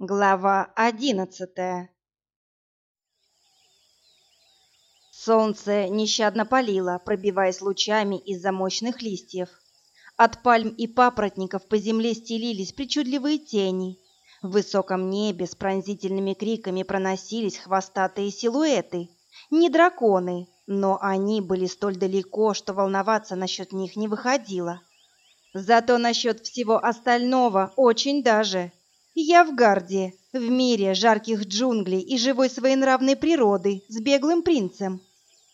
Глава одиннадцатая Солнце нещадно палило, пробиваясь лучами из-за мощных листьев. От пальм и папоротников по земле стелились причудливые тени. В высоком небе с пронзительными криками проносились хвостатые силуэты. Не драконы, но они были столь далеко, что волноваться насчет них не выходило. Зато насчет всего остального очень даже. Я в гарде, в мире жарких джунглей и живой своенравной природы с беглым принцем.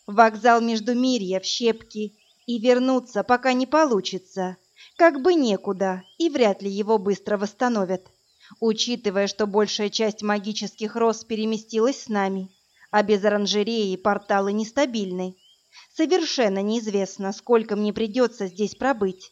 Вокзал между мирья в щепки, и вернуться пока не получится. Как бы некуда, и вряд ли его быстро восстановят. Учитывая, что большая часть магических роз переместилась с нами, а без оранжереи порталы нестабильны. Совершенно неизвестно, сколько мне придется здесь пробыть.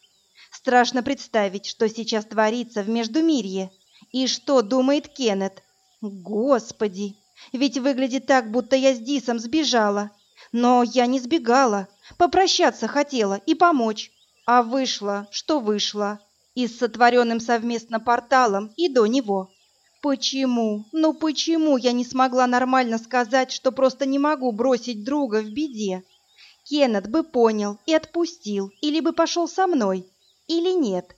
Страшно представить, что сейчас творится в Междумирье. И что думает Кеннет? Господи, ведь выглядит так, будто я с Дисом сбежала. Но я не сбегала, попрощаться хотела и помочь. А вышло, что вышло, и с сотворенным совместно порталом, и до него. Почему, ну почему я не смогла нормально сказать, что просто не могу бросить друга в беде? Кеннет бы понял и отпустил, или бы пошел со мной, или нет.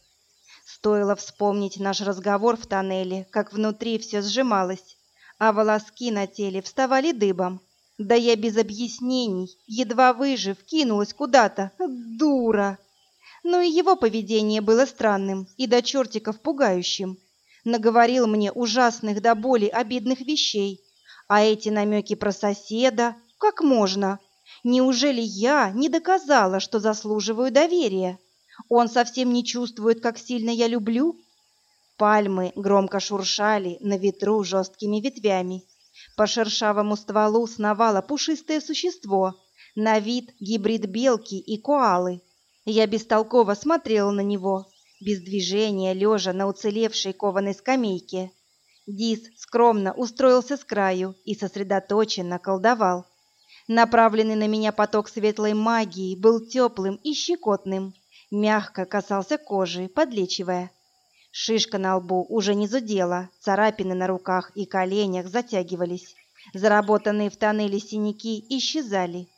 Стоило вспомнить наш разговор в тоннеле, как внутри все сжималось, а волоски на теле вставали дыбом. Да я без объяснений, едва выжив, кинулась куда-то. Дура! Но и его поведение было странным и до чертиков пугающим. Наговорил мне ужасных до боли обидных вещей. А эти намеки про соседа, как можно? Неужели я не доказала, что заслуживаю доверия? Он совсем не чувствует, как сильно я люблю. Пальмы громко шуршали на ветру жесткими ветвями. По шершавому стволу сновало пушистое существо, на вид гибрид белки и коалы. Я бестолково смотрела на него, без движения, лежа на уцелевшей кованой скамейке. Дис скромно устроился с краю и сосредоточенно колдовал. Направленный на меня поток светлой магии был теплым и щекотным мягко касался кожи, подлечивая. Шишка на лбу уже не зудела, царапины на руках и коленях затягивались. Заработанные в тоннеле синяки исчезали.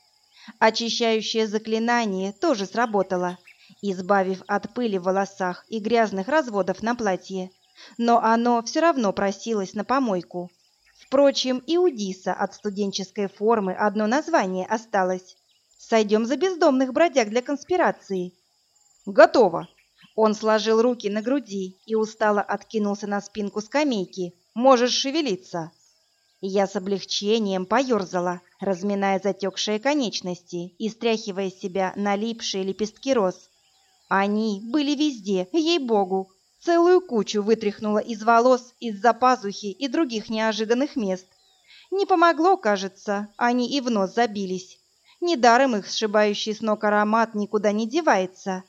Очищающее заклинание тоже сработало, избавив от пыли в волосах и грязных разводов на платье. Но оно все равно просилось на помойку. Впрочем, и у Диса от студенческой формы одно название осталось. Сойдем за бездомных бродяг для конспирации. Готово. Он сложил руки на груди и устало откинулся на спинку скамейки. Можешь шевелиться. Я с облегчением поерзала, разминая затекшие конечности и стряхивая с себя налипшие лепестки роз. Они были везде, ей-богу. Целую кучу вытряхнула из волос, из-за пазухи и других неожиданных мест. Не помогло, кажется, они и в нос забились. Недаром их сшибающий с ног аромат никуда не девается.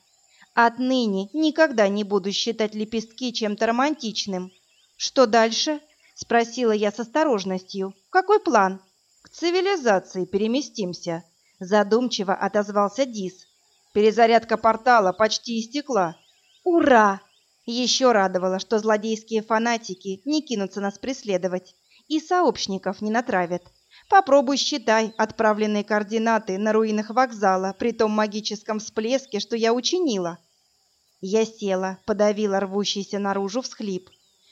Отныне никогда не буду считать лепестки чем-то романтичным. Что дальше? спросила я с осторожностью. Какой план? К цивилизации переместимся, задумчиво отозвался Дис. Перезарядка портала почти истекла. Ура! Еще радовало, что злодейские фанатики не кинутся нас преследовать и сообщников не натравят. Попробуй считай отправленные координаты на руинах вокзала при том магическом всплеске, что я учинила. Я села, подавила рвущийся наружу всхлип.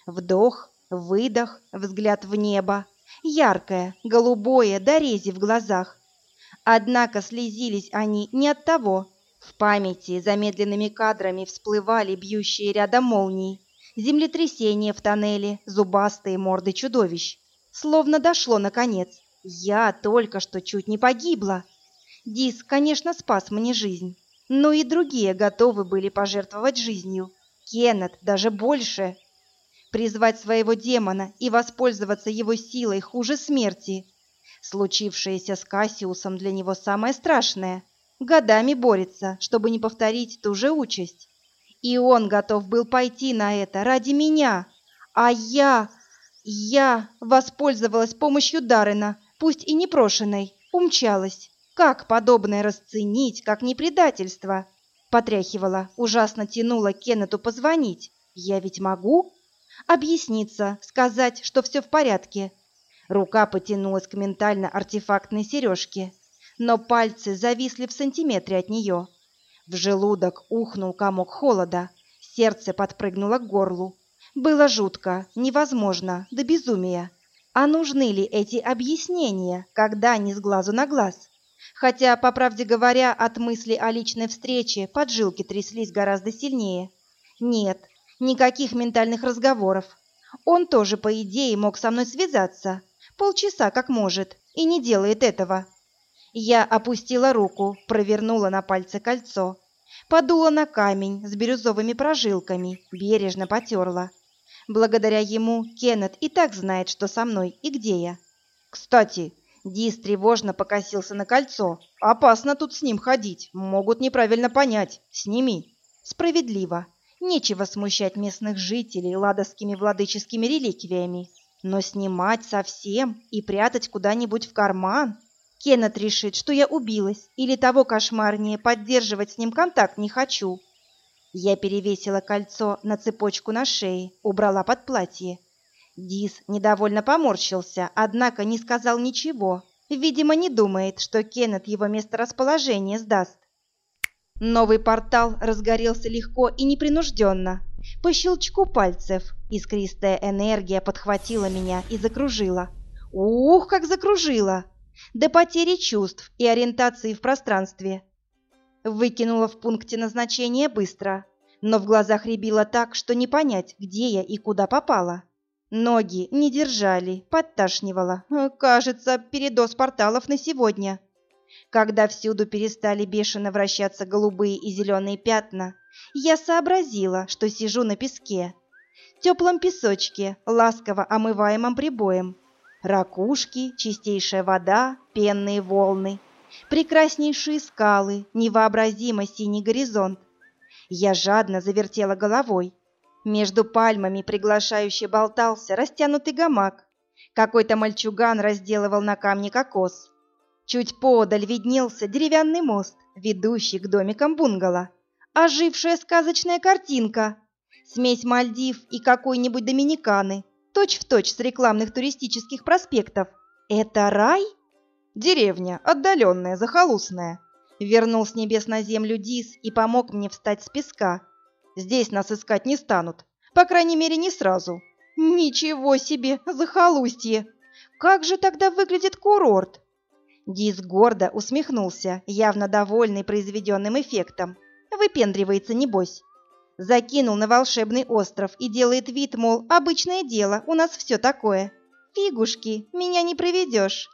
Вдох, выдох, взгляд в небо. Яркое, голубое, до рези в глазах. Однако слезились они не от того. В памяти замедленными кадрами всплывали бьющие рядом молнии. Землетрясение в тоннеле, зубастые морды чудовищ. Словно дошло наконец. Я только что чуть не погибла. Дис, конечно, спас мне жизнь, но и другие готовы были пожертвовать жизнью. Кеннет даже больше. Призвать своего демона и воспользоваться его силой хуже смерти. Случившееся с Кассиусом для него самое страшное. Годами борется, чтобы не повторить ту же участь. И он готов был пойти на это ради меня. А я... я воспользовалась помощью Даррена, пусть и непрошенной, умчалась. Как подобное расценить, как не предательство? Потряхивала, ужасно тянула Кеннету позвонить. Я ведь могу? Объясниться, сказать, что все в порядке. Рука потянулась к ментально-артефактной сережке, но пальцы зависли в сантиметре от нее. В желудок ухнул комок холода, сердце подпрыгнуло к горлу. Было жутко, невозможно, до безумия. А нужны ли эти объяснения, когда не с глазу на глаз? Хотя, по правде говоря, от мысли о личной встрече поджилки тряслись гораздо сильнее. Нет, никаких ментальных разговоров. Он тоже, по идее, мог со мной связаться. Полчаса, как может, и не делает этого. Я опустила руку, провернула на пальце кольцо. Подула на камень с бирюзовыми прожилками, бережно потерла. Благодаря ему Кеннет и так знает, что со мной и где я. Кстати, Дис тревожно покосился на кольцо. Опасно тут с ним ходить, могут неправильно понять. Сними. Справедливо. Нечего смущать местных жителей ладовскими владыческими реликвиями. Но снимать совсем и прятать куда-нибудь в карман? Кеннет решит, что я убилась, или того кошмарнее, поддерживать с ним контакт не хочу. Я перевесила кольцо на цепочку на шее, убрала под платье. Дис недовольно поморщился, однако не сказал ничего. Видимо, не думает, что Кеннет его месторасположение сдаст. Новый портал разгорелся легко и непринужденно. По щелчку пальцев искристая энергия подхватила меня и закружила. Ух, как закружила! До потери чувств и ориентации в пространстве. Выкинула в пункте назначения быстро, но в глазах рябило так, что не понять, где я и куда попала. Ноги не держали, подташнивало. Кажется, передоз порталов на сегодня. Когда всюду перестали бешено вращаться голубые и зеленые пятна, я сообразила, что сижу на песке. Теплом песочке, ласково омываемом прибоем. Ракушки, чистейшая вода, пенные волны прекраснейшие скалы, невообразимо синий горизонт. Я жадно завертела головой. Между пальмами приглашающе болтался растянутый гамак. Какой-то мальчуган разделывал на камне кокос. Чуть подаль виднелся деревянный мост, ведущий к домикам бунгало. Ожившая сказочная картинка. Смесь Мальдив и какой-нибудь Доминиканы, точь-в-точь точь с рекламных туристических проспектов. Это рай? Деревня, отдаленная, захолустная. Вернул с небес на землю Дис и помог мне встать с песка. Здесь нас искать не станут. По крайней мере, не сразу. Ничего себе, захолустье! Как же тогда выглядит курорт? Дис гордо усмехнулся, явно довольный произведенным эффектом. Выпендривается, небось. Закинул на волшебный остров и делает вид, мол, обычное дело, у нас все такое. Фигушки, меня не проведешь.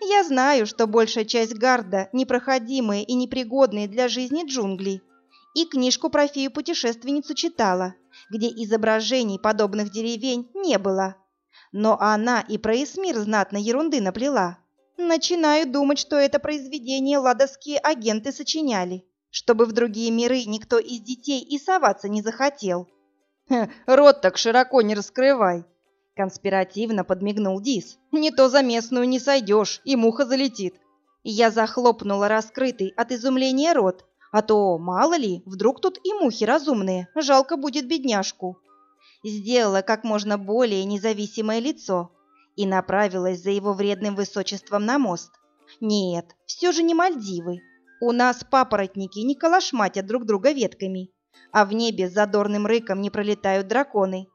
Я знаю, что большая часть гарда – непроходимые и непригодные для жизни джунгли. И книжку про фею-путешественницу читала, где изображений подобных деревень не было. Но она и про Эсмир знатно ерунды наплела. Начинаю думать, что это произведение ладовские агенты сочиняли, чтобы в другие миры никто из детей и соваться не захотел. «Рот так широко не раскрывай!» Конспиративно подмигнул Дис. «Не то за местную не сойдешь, и муха залетит». Я захлопнула раскрытый от изумления рот, а то, мало ли, вдруг тут и мухи разумные, жалко будет бедняжку. Сделала как можно более независимое лицо и направилась за его вредным высочеством на мост. Нет, все же не Мальдивы. У нас папоротники не калашматят друг друга ветками, а в небе с задорным рыком не пролетают драконы.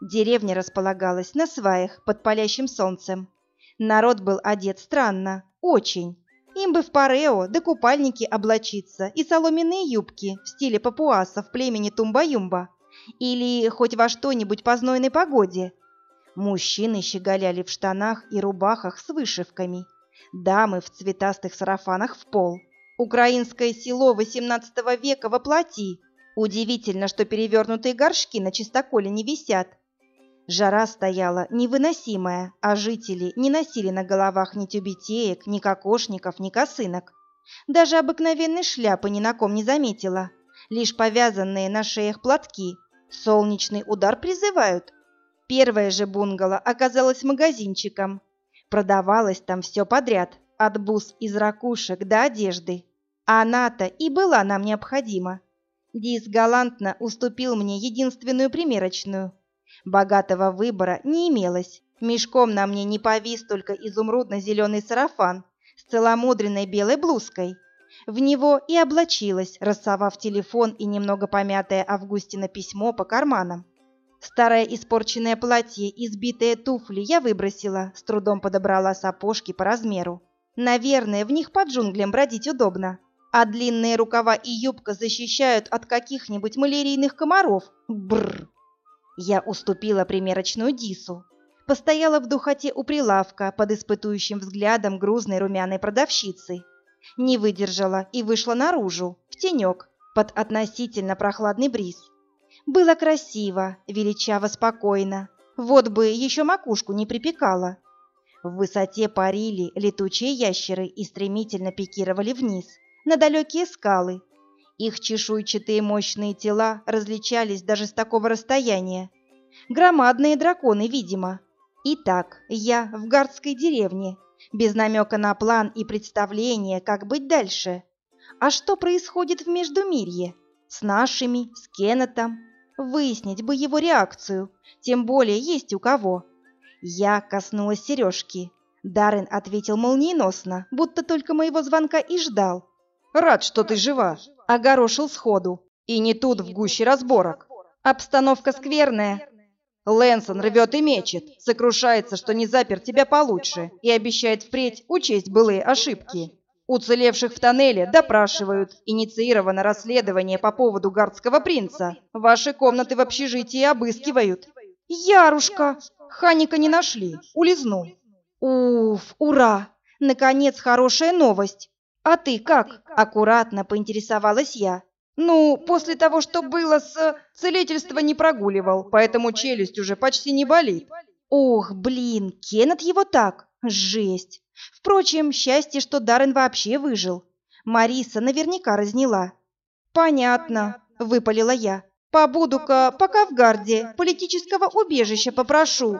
Деревня располагалась на сваях под палящим солнцем. Народ был одет странно, очень. Им бы в парео да купальники облачиться и соломенные юбки в стиле папуасов племени Тумба-Юмба. Или хоть во что-нибудь по знойной погоде. Мужчины щеголяли в штанах и рубахах с вышивками. Дамы в цветастых сарафанах в пол. Украинское село XVIII века воплоти. Удивительно, что перевернутые горшки на чистоколе не висят, Жара стояла невыносимая, а жители не носили на головах ни тюбетеек, ни кокошников, ни косынок. Даже обыкновенной шляпы ни на ком не заметила, лишь повязанные на шеях платки. Солнечный удар призывают. Первое же бунгало оказалось магазинчиком. Продавалось там все подряд, от бус из ракушек до одежды. А она-то и была нам необходима. Дис галантно уступил мне единственную примерочную – Богатого выбора не имелось. Мешком на мне не повис только изумрудно-зеленый сарафан с целомудренной белой блузкой. В него и облачилась, рассовав телефон и немного помятое Августина письмо по карманам. Старое испорченное платье и сбитые туфли я выбросила, с трудом подобрала сапожки по размеру. Наверное, в них под джунглям бродить удобно. А длинные рукава и юбка защищают от каких-нибудь малярийных комаров. Бррр. Я уступила примерочную Дису. Постояла в духоте у прилавка под испытующим взглядом грузной румяной продавщицы. Не выдержала и вышла наружу, в тенек, под относительно прохладный бриз. Было красиво, величаво спокойно. Вот бы еще макушку не припекало. В высоте парили летучие ящеры и стремительно пикировали вниз, на далекие скалы. Их чешуйчатые мощные тела различались даже с такого расстояния. Громадные драконы, видимо. Итак, я в гардской деревне, без намека на план и представления, как быть дальше. А что происходит в Междумирье? С нашими, с Кеннетом? Выяснить бы его реакцию, тем более есть у кого. Я коснулась сережки. Даррен ответил молниеносно, будто только моего звонка и ждал. «Рад, что ты жива», — огорошил сходу. «И не тут, в гуще разборок. Обстановка скверная. Лэнсон рвет и мечет, сокрушается, что не запер тебя получше, и обещает впредь учесть былые ошибки. Уцелевших в тоннеле допрашивают. Инициировано расследование по поводу гардского принца. Ваши комнаты в общежитии обыскивают. Ярушка! Ханика не нашли. Улизнул. Уф, ура! Наконец, хорошая новость. А ты как? Аккуратно поинтересовалась я. Ну, после того, что было с... Целительство не прогуливал, поэтому челюсть уже почти не болит. Ох, блин, Кеннет его так. Жесть. Впрочем, счастье, что Даррен вообще выжил. Мариса наверняка разняла. «Понятно», — выпалила я. «Побуду-ка пока в гарде, политического убежища попрошу».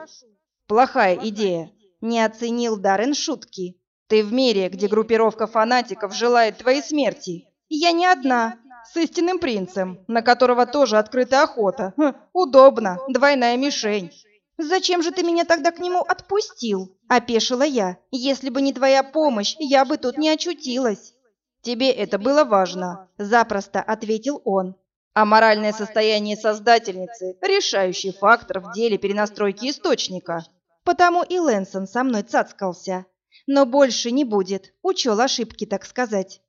«Плохая идея», — не оценил Даррен шутки. «Ты в мире, где группировка фанатиков желает твоей смерти. Я не одна, с истинным принцем, на которого тоже открыта охота. Хм, удобно, двойная мишень». «Зачем же ты меня тогда к нему отпустил?» – опешила я. «Если бы не твоя помощь, я бы тут не очутилась». «Тебе это было важно», – запросто ответил он. «А моральное состояние создательницы – решающий фактор в деле перенастройки источника». Потому и Лэнсон со мной цацкался. Но больше не будет, учел ошибки, так сказать.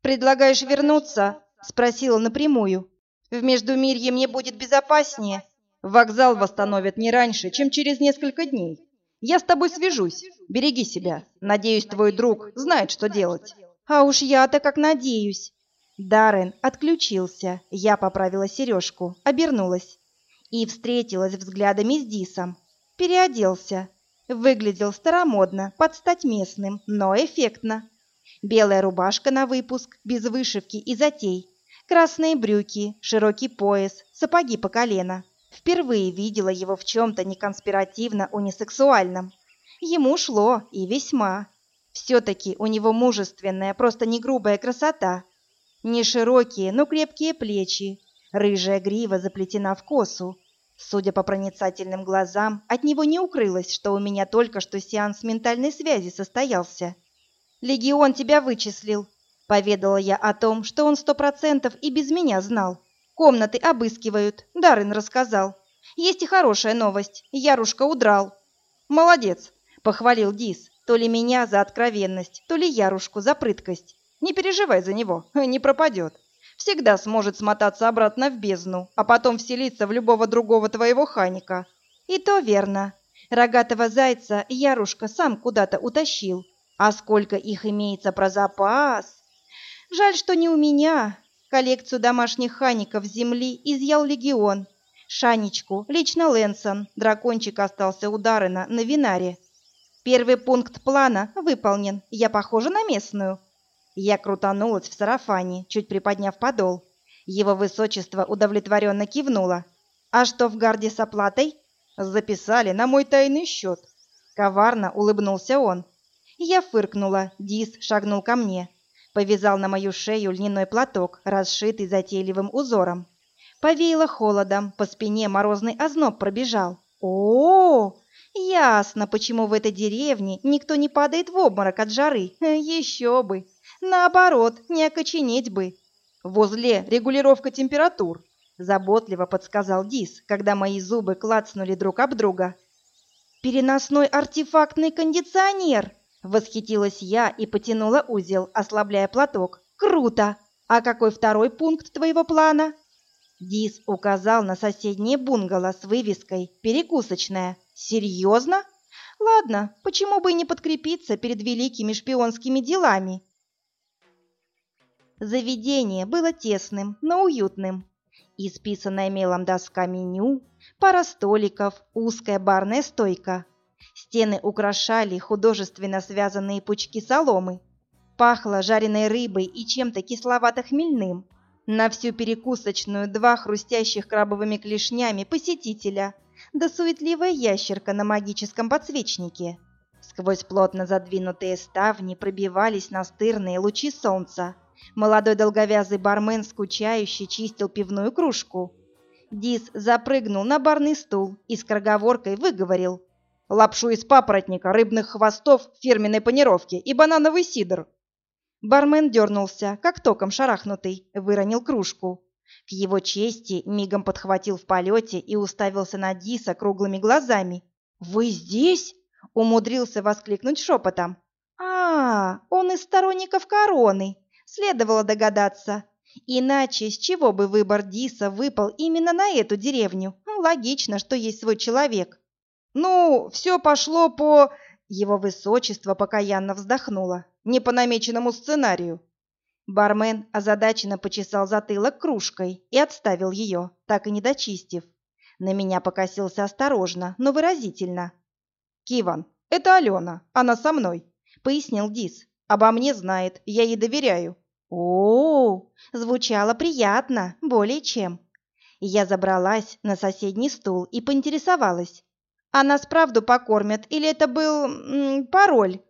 «Предлагаешь вернуться?» – спросила напрямую. «В Междумирье мне будет безопаснее». Вокзал восстановят не раньше, чем через несколько дней. Я с тобой свяжусь. Береги себя. Надеюсь, твой друг знает, что делать. А уж я-то как надеюсь. Даррен отключился. Я поправила сережку, обернулась и встретилась взглядами с Дисом. Переоделся. Выглядел старомодно, под стать местным, но эффектно. Белая рубашка на выпуск, без вышивки и затей. Красные брюки, широкий пояс, сапоги по колено. Впервые видела его в чем-то неконспиративно-унисексуальном. Ему шло и весьма. Все-таки у него мужественная, просто не грубая красота. Не широкие, но крепкие плечи. Рыжая грива заплетена в косу. Судя по проницательным глазам, от него не укрылось, что у меня только что сеанс ментальной связи состоялся. «Легион тебя вычислил», — поведала я о том, что он сто процентов и без меня знал. Комнаты обыскивают, Даррен рассказал. Есть и хорошая новость. Ярушка удрал. Молодец, похвалил Дис. То ли меня за откровенность, то ли Ярушку за прыткость. Не переживай за него, не пропадет. Всегда сможет смотаться обратно в бездну, а потом вселиться в любого другого твоего ханика. И то верно. Рогатого зайца Ярушка сам куда-то утащил. А сколько их имеется про запас? Жаль, что не у меня, Коллекцию домашних хаников земли изъял легион. Шанечку, лично Лэнсон, дракончик остался у Даррена на Винаре. Первый пункт плана выполнен. Я похожа на местную. Я крутанулась в сарафане, чуть приподняв подол. Его высочество удовлетворенно кивнуло. «А что в гарде с оплатой?» «Записали на мой тайный счет». Коварно улыбнулся он. Я фыркнула, Дис шагнул ко мне повязал на мою шею льняной платок, расшитый затейливым узором. Повеяло холодом, по спине морозный озноб пробежал. О, -о, -о ясно, почему в этой деревне никто не падает в обморок от жары. Еще бы. Наоборот, не окоченеть бы. Возле регулировка температур, заботливо подсказал Дис, когда мои зубы клацнули друг об друга. Переносной артефактный кондиционер, восхитилась я и потянула узел, ослабляя платок. Круто. А какой второй пункт твоего плана? Дис указал на соседнее бунгало с вывеской «Перекусочная». «Серьезно? Ладно, почему бы и не подкрепиться перед великими шпионскими делами?» Заведение было тесным, но уютным. Исписанная мелом доска меню, пара столиков, узкая барная стойка. Стены украшали художественно связанные пучки соломы. Пахло жареной рыбой и чем-то кисловато-хмельным. На всю перекусочную два хрустящих крабовыми клешнями посетителя, да суетливая ящерка на магическом подсвечнике. Сквозь плотно задвинутые ставни пробивались настырные лучи солнца. Молодой долговязый бармен, скучающий, чистил пивную кружку. Дис запрыгнул на барный стул и с кроговоркой выговорил. «Лапшу из папоротника, рыбных хвостов, фирменной панировки и банановый сидр». Бармен дернулся, как током шарахнутый, выронил кружку. К его чести мигом подхватил в полете и уставился на Диса круглыми глазами. «Вы здесь?» — умудрился воскликнуть шепотом. «А, он из сторонников короны!» Следовало догадаться. Иначе с чего бы выбор Диса выпал именно на эту деревню? Логично, что есть свой человек. Ну, все пошло по... Его высочество покаянно вздохнуло. Не по намеченному сценарию. Бармен озадаченно почесал затылок кружкой и отставил ее, так и не дочистив. На меня покосился осторожно, но выразительно. «Киван, это Алена, она со мной», — пояснил Дис. «Обо мне знает, я ей доверяю о, звучало приятно, более чем. Я забралась на соседний стул и поинтересовалась. «А нас правду покормят или это был м, пароль?»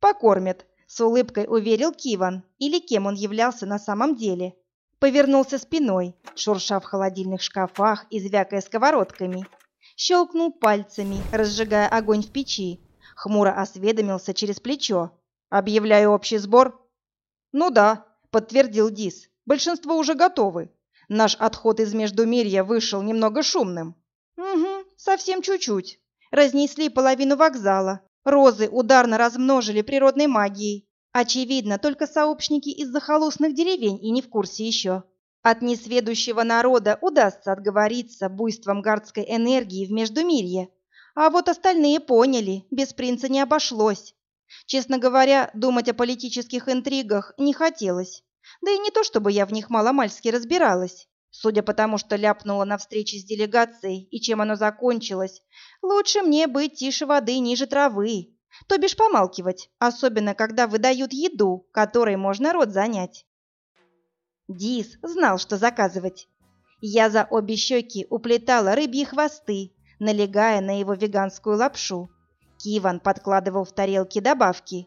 «Покормят», — с улыбкой уверил Киван, или кем он являлся на самом деле. Повернулся спиной, шурша в холодильных шкафах и звякая сковородками. Щелкнул пальцами, разжигая огонь в печи. Хмуро осведомился через плечо. «Объявляю общий сбор?» «Ну да», подтвердил Дис. Большинство уже готовы. Наш отход из Междумирья вышел немного шумным. Угу, совсем чуть-чуть. Разнесли половину вокзала. Розы ударно размножили природной магией. Очевидно, только сообщники из захолустных деревень и не в курсе еще. От несведущего народа удастся отговориться буйством гардской энергии в Междумирье. А вот остальные поняли, без принца не обошлось. Честно говоря, думать о политических интригах не хотелось. Да и не то, чтобы я в них маломальски разбиралась. Судя по тому, что ляпнула на встрече с делегацией и чем оно закончилось, лучше мне быть тише воды ниже травы, то бишь помалкивать, особенно когда выдают еду, которой можно рот занять. Дис знал, что заказывать. Я за обе щеки уплетала рыбьи хвосты, налегая на его веганскую лапшу. Киван подкладывал в тарелки добавки.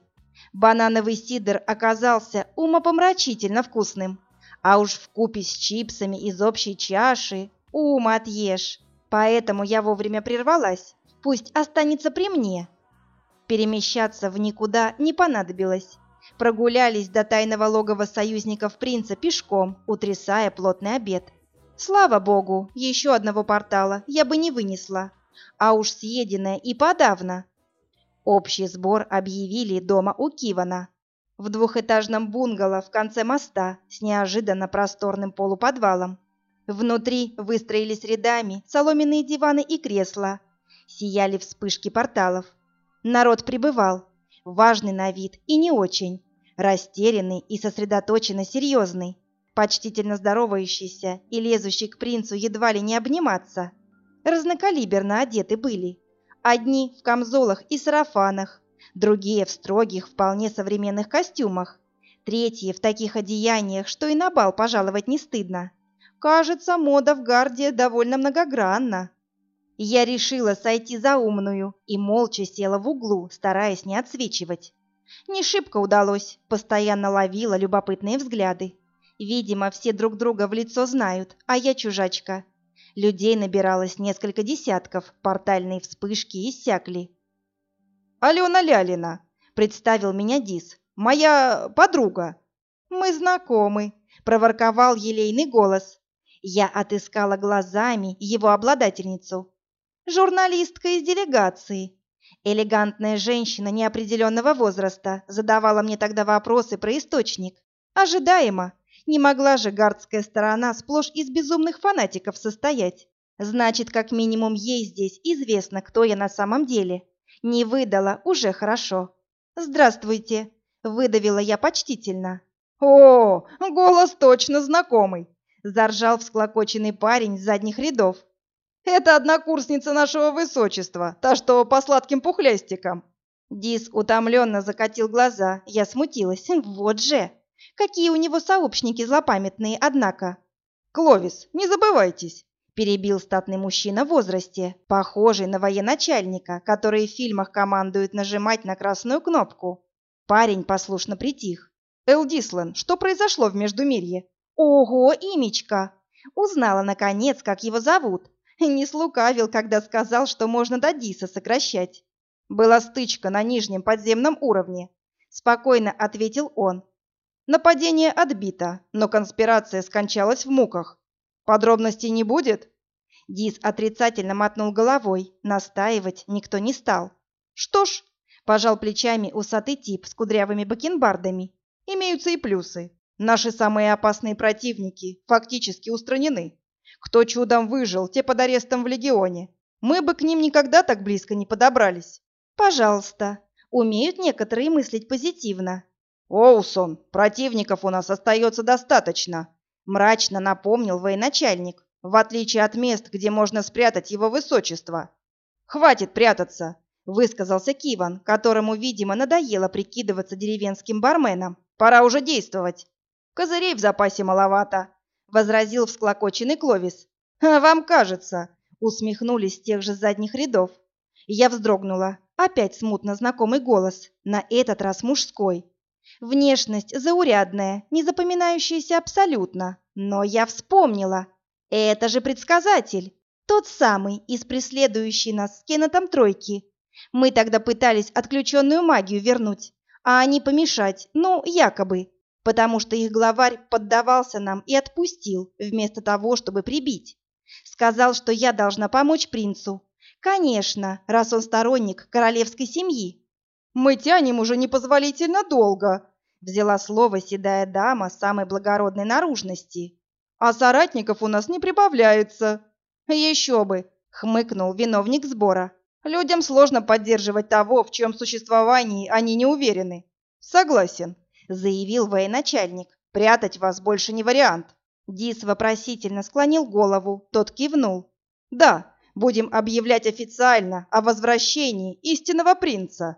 Банановый сидр оказался умопомрачительно вкусным. А уж в купе с чипсами из общей чаши ум отъешь. Поэтому я вовремя прервалась. Пусть останется при мне. Перемещаться в никуда не понадобилось. Прогулялись до тайного логова союзников принца пешком, утрясая плотный обед. Слава богу, еще одного портала я бы не вынесла. А уж съеденное и подавно. Общий сбор объявили дома у Кивана, в двухэтажном бунгало в конце моста с неожиданно просторным полуподвалом. Внутри выстроились рядами соломенные диваны и кресла. Сияли вспышки порталов. Народ прибывал, важный на вид и не очень, растерянный и сосредоточенно серьезный, почтительно здоровающийся и лезущий к принцу едва ли не обниматься. Разнокалиберно одеты были, Одни в камзолах и сарафанах, другие в строгих, вполне современных костюмах, третьи в таких одеяниях, что и на бал пожаловать не стыдно. Кажется, мода в гарде довольно многогранна. Я решила сойти за умную и молча села в углу, стараясь не отсвечивать. Не шибко удалось, постоянно ловила любопытные взгляды. Видимо, все друг друга в лицо знают, а я чужачка. Людей набиралось несколько десятков, портальные вспышки иссякли. «Алена Лялина», — представил меня Дис, — «моя подруга». «Мы знакомы», — проворковал елейный голос. Я отыскала глазами его обладательницу. Журналистка из делегации. Элегантная женщина неопределенного возраста задавала мне тогда вопросы про источник. Ожидаемо. Не могла же гардская сторона сплошь из безумных фанатиков состоять. Значит, как минимум ей здесь известно, кто я на самом деле. Не выдала, уже хорошо. «Здравствуйте», — выдавила я почтительно. «О, голос точно знакомый», — заржал всклокоченный парень с задних рядов. «Это однокурсница нашего высочества, та, что по сладким пухлястикам». Дис утомленно закатил глаза, я смутилась. Вот же! Какие у него сообщники злопамятные, однако. «Кловис, не забывайтесь!» – перебил статный мужчина в возрасте, похожий на военачальника, который в фильмах командует нажимать на красную кнопку. Парень послушно притих. «Элдислен, что произошло в Междумирье?» «Ого, имечка!» Узнала, наконец, как его зовут. Не слукавил, когда сказал, что можно до Диса сокращать. «Была стычка на нижнем подземном уровне», – спокойно ответил он. Нападение отбито, но конспирация скончалась в муках. Подробностей не будет? Дис отрицательно мотнул головой, настаивать никто не стал. Что ж, пожал плечами усатый тип с кудрявыми бакенбардами. Имеются и плюсы. Наши самые опасные противники фактически устранены. Кто чудом выжил, те под арестом в легионе. Мы бы к ним никогда так близко не подобрались. Пожалуйста. Умеют некоторые мыслить позитивно. «Оусон, противников у нас остается достаточно», — мрачно напомнил военачальник, в отличие от мест, где можно спрятать его высочество. «Хватит прятаться», — высказался Киван, которому, видимо, надоело прикидываться деревенским барменом. «Пора уже действовать». «Козырей в запасе маловато», — возразил всклокоченный Кловис. «А вам кажется», — усмехнулись тех же задних рядов. Я вздрогнула. Опять смутно знакомый голос, на этот раз мужской. Внешность заурядная, не запоминающаяся абсолютно. Но я вспомнила. Это же предсказатель. Тот самый из преследующей нас с Кеннетом тройки. Мы тогда пытались отключенную магию вернуть, а они помешать, ну, якобы, потому что их главарь поддавался нам и отпустил, вместо того, чтобы прибить. Сказал, что я должна помочь принцу. Конечно, раз он сторонник королевской семьи. «Мы тянем уже непозволительно долго», — взяла слово седая дама самой благородной наружности. «А соратников у нас не прибавляется». «Еще бы», — хмыкнул виновник сбора. «Людям сложно поддерживать того, в чем существовании они не уверены». «Согласен», — заявил военачальник. «Прятать вас больше не вариант». Дис вопросительно склонил голову, тот кивнул. «Да, будем объявлять официально о возвращении истинного принца»,